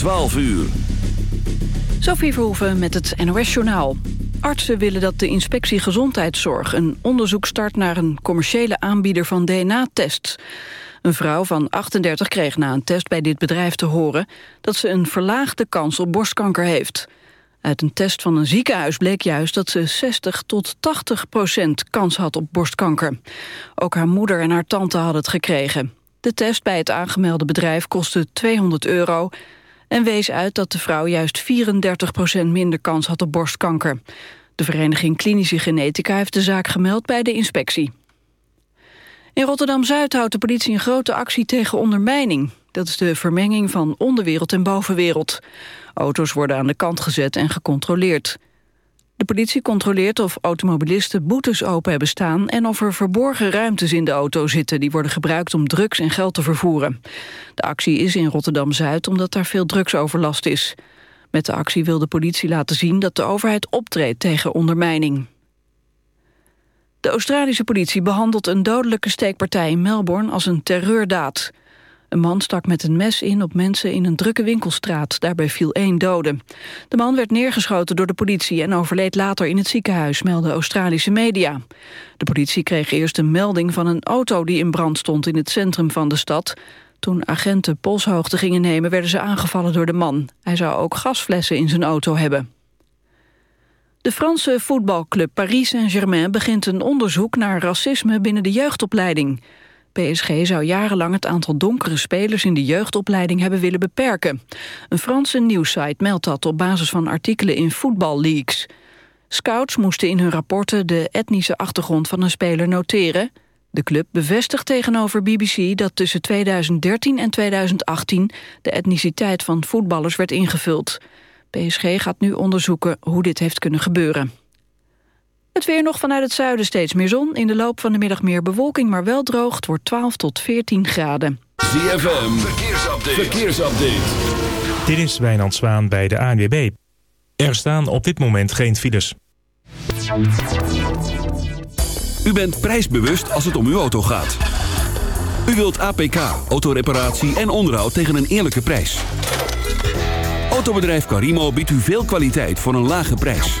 12 uur. Sophie Verhoeven met het NOS-journaal. Artsen willen dat de inspectie gezondheidszorg een onderzoek start naar een commerciële aanbieder van DNA-tests. Een vrouw van 38 kreeg na een test bij dit bedrijf te horen dat ze een verlaagde kans op borstkanker heeft. Uit een test van een ziekenhuis bleek juist dat ze 60 tot 80 procent kans had op borstkanker. Ook haar moeder en haar tante hadden het gekregen. De test bij het aangemelde bedrijf kostte 200 euro en wees uit dat de vrouw juist 34 procent minder kans had op borstkanker. De vereniging Klinische Genetica heeft de zaak gemeld bij de inspectie. In Rotterdam-Zuid houdt de politie een grote actie tegen ondermijning. Dat is de vermenging van onderwereld en bovenwereld. Auto's worden aan de kant gezet en gecontroleerd. De politie controleert of automobilisten boetes open hebben staan... en of er verborgen ruimtes in de auto zitten... die worden gebruikt om drugs en geld te vervoeren. De actie is in Rotterdam-Zuid omdat daar veel drugsoverlast is. Met de actie wil de politie laten zien dat de overheid optreedt tegen ondermijning. De Australische politie behandelt een dodelijke steekpartij in Melbourne als een terreurdaad. Een man stak met een mes in op mensen in een drukke winkelstraat. Daarbij viel één dode. De man werd neergeschoten door de politie en overleed later in het ziekenhuis, melden Australische media. De politie kreeg eerst een melding van een auto die in brand stond in het centrum van de stad. Toen agenten polshoogte gingen nemen werden ze aangevallen door de man. Hij zou ook gasflessen in zijn auto hebben. De Franse voetbalclub Paris Saint-Germain begint een onderzoek naar racisme binnen de jeugdopleiding. PSG zou jarenlang het aantal donkere spelers in de jeugdopleiding hebben willen beperken. Een Franse nieuwsite meldt dat op basis van artikelen in voetballeaks. Scouts moesten in hun rapporten de etnische achtergrond van een speler noteren. De club bevestigt tegenover BBC dat tussen 2013 en 2018 de etniciteit van voetballers werd ingevuld. PSG gaat nu onderzoeken hoe dit heeft kunnen gebeuren. Het weer nog vanuit het zuiden steeds meer zon. In de loop van de middag meer bewolking, maar wel droog. Het wordt 12 tot 14 graden. ZFM, verkeersupdate. verkeersupdate. Dit is Wijnand Zwaan bij de ANWB. Er staan op dit moment geen files. U bent prijsbewust als het om uw auto gaat. U wilt APK, autoreparatie en onderhoud tegen een eerlijke prijs. Autobedrijf Carimo biedt u veel kwaliteit voor een lage prijs.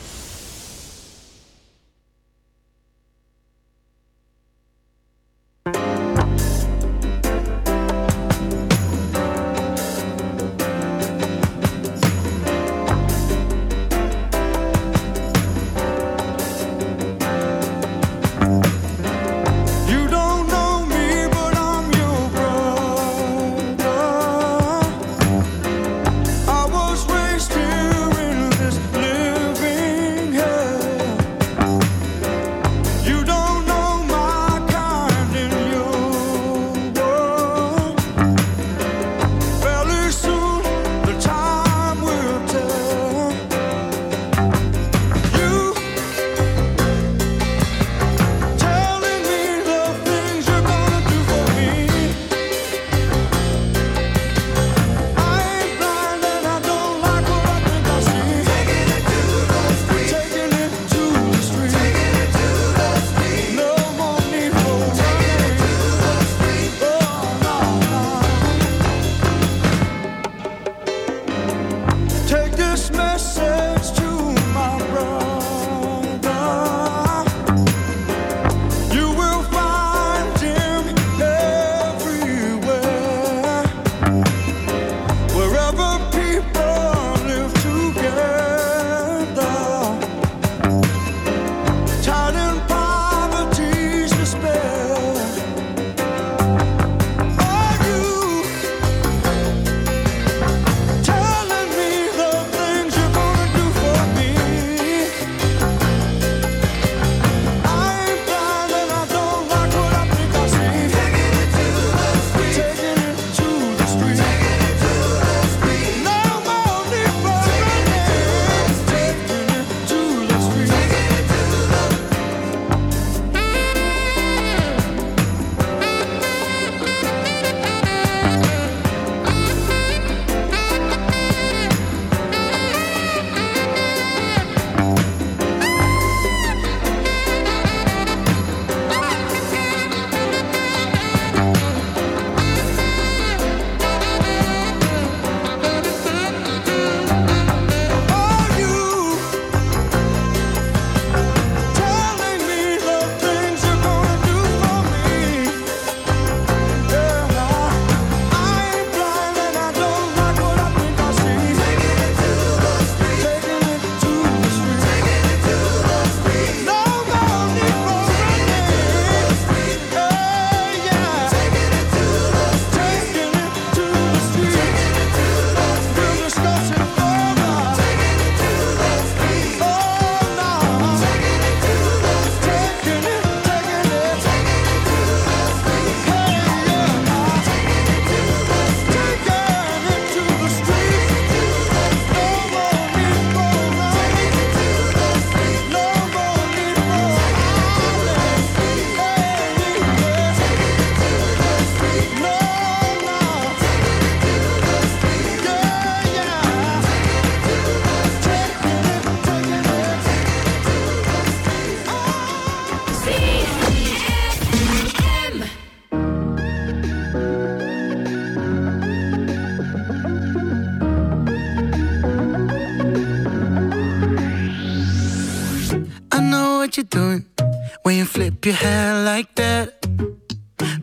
Flip your hair like that.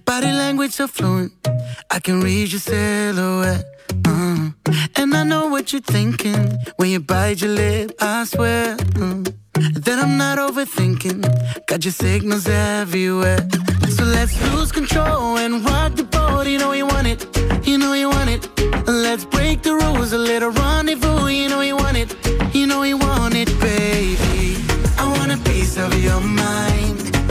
Body language so fluent, I can read your silhouette. Uh. And I know what you're thinking when you bite your lip. I swear uh, that I'm not overthinking. Got your signals everywhere. So let's lose control and rock the boat. You know you want it, you know you want it. Let's break the rules, a little rendezvous. You know you want it, you know you want it, baby. I want a piece of your mind.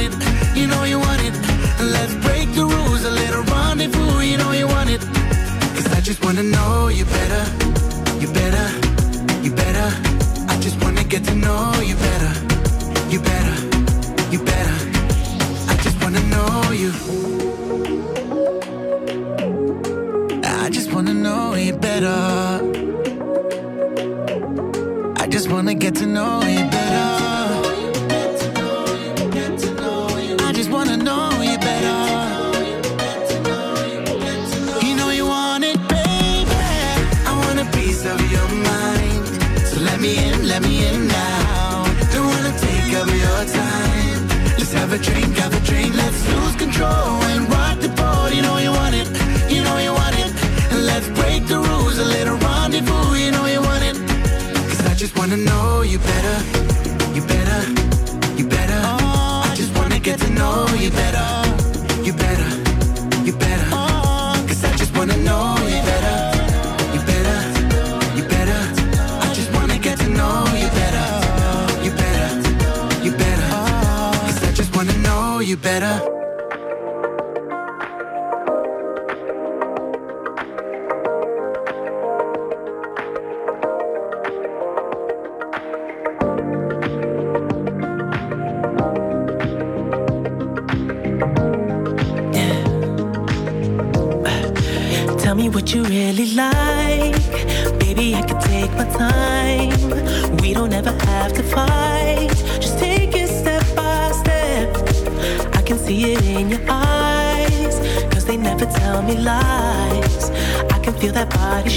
it, you know you want it. Let's break the rules, a little rendezvous. You know you want it. Cause I just wanna know you better, you better, you better. I just wanna get to know you better, you better, you better. I just wanna know you. I just wanna know you better. I just wanna get to know you better. Control and rock the boat. You know you want it, you know you want it. And let's break the rules, a little rendezvous. You know you want it. Cause I just wanna know you better, you better, you better. I just wanna get to know you better, you better, you better. Oh. Cause I just wanna know you better, you better, you better. I just wanna get to know you better, you better, you better. Cause I just wanna know you better.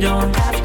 Don't have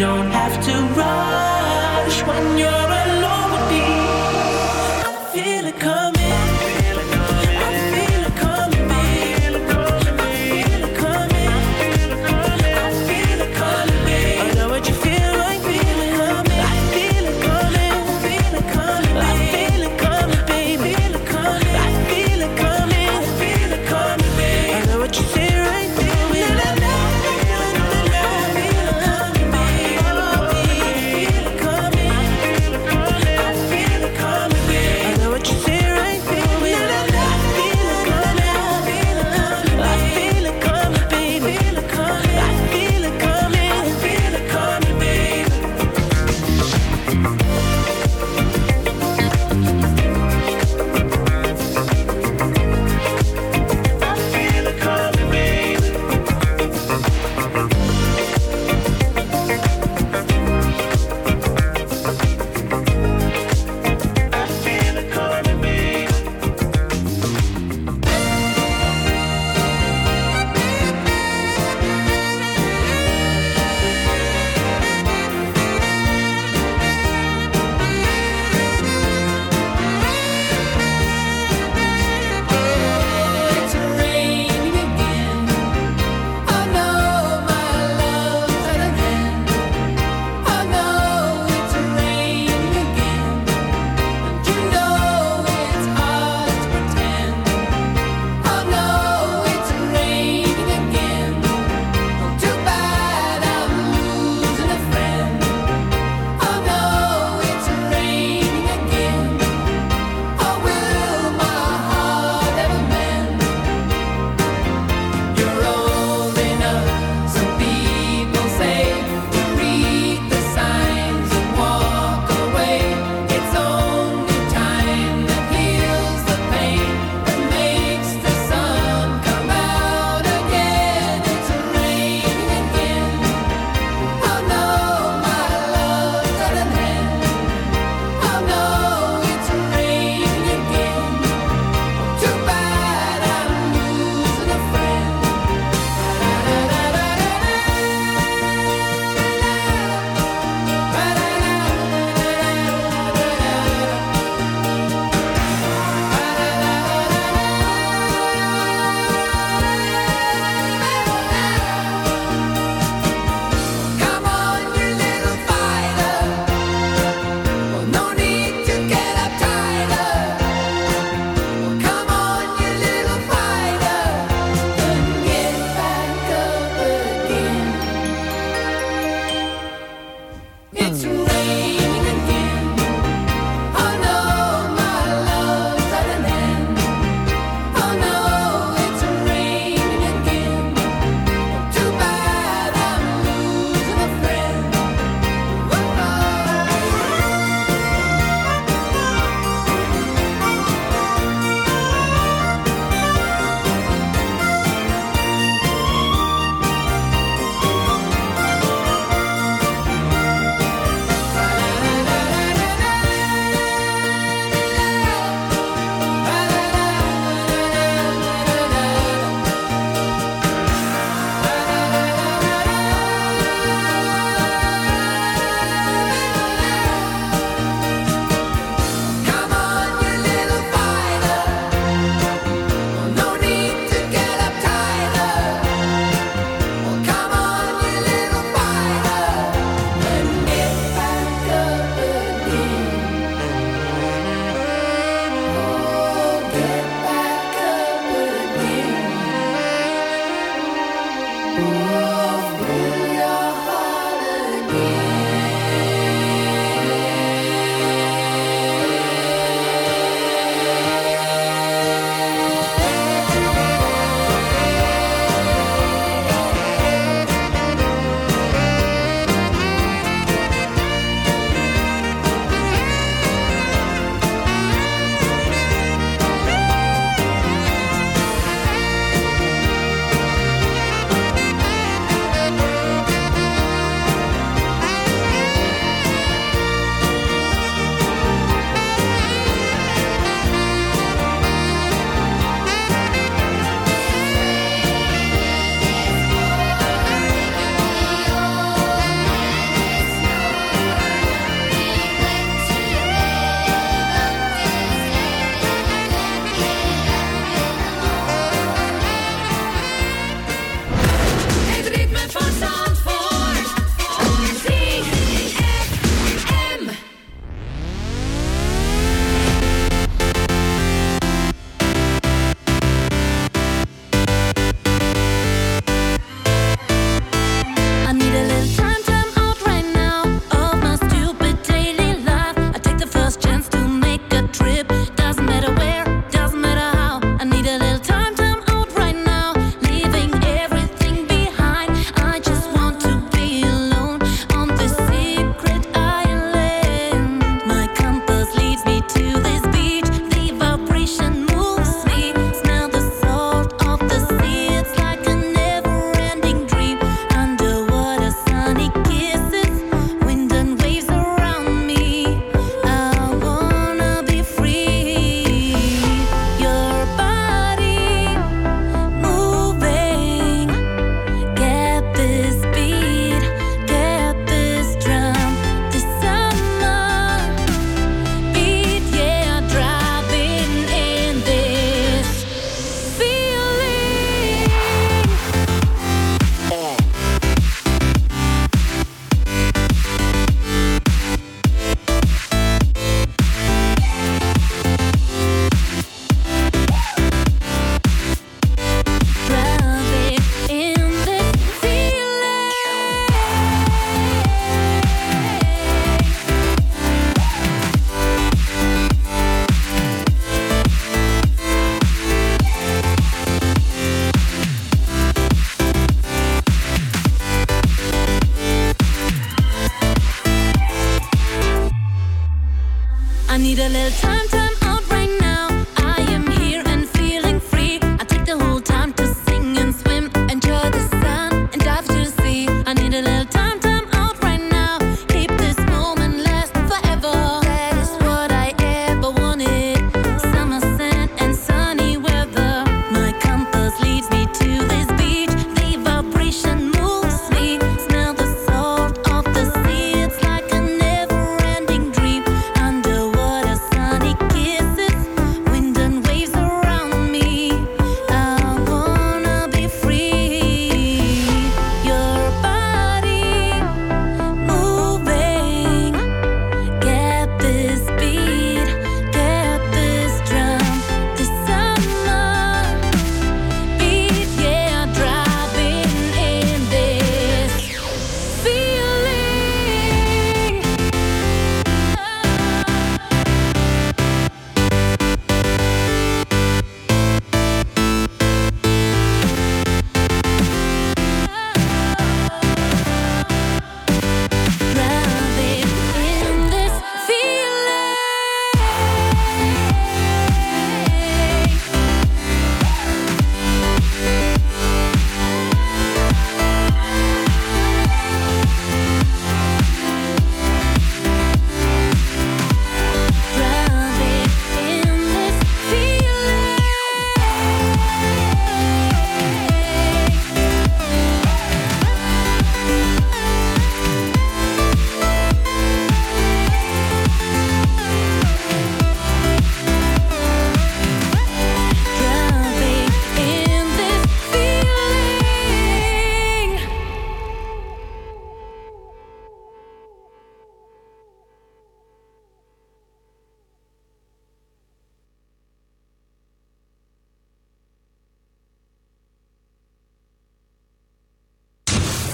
don't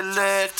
Enter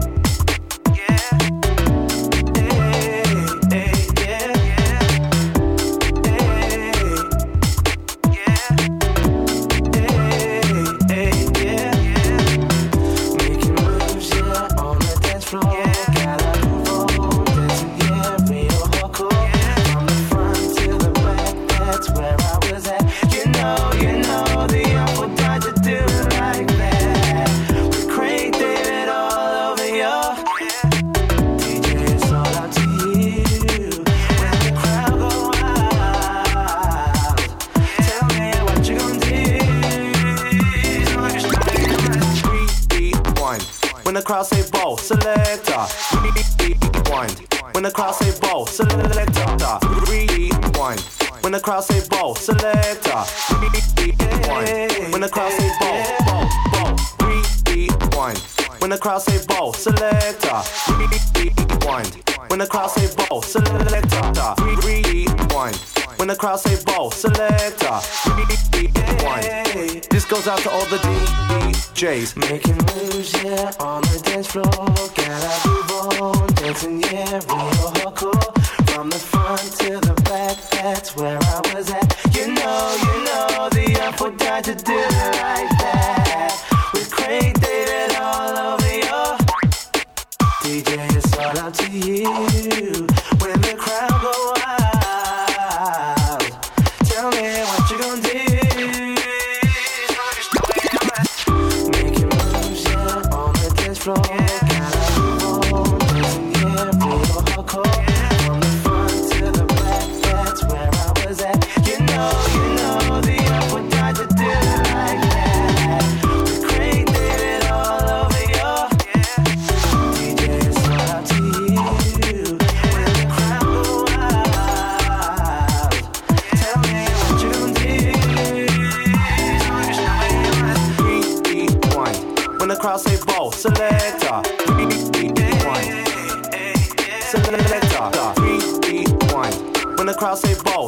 goes out to all the DJs making moves, yeah, on the dance floor.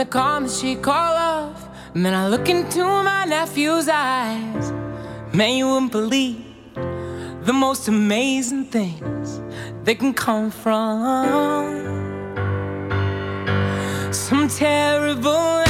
the calm that she called off. And then I look into my nephew's eyes. Man, you wouldn't believe the most amazing things that can come from some terrible.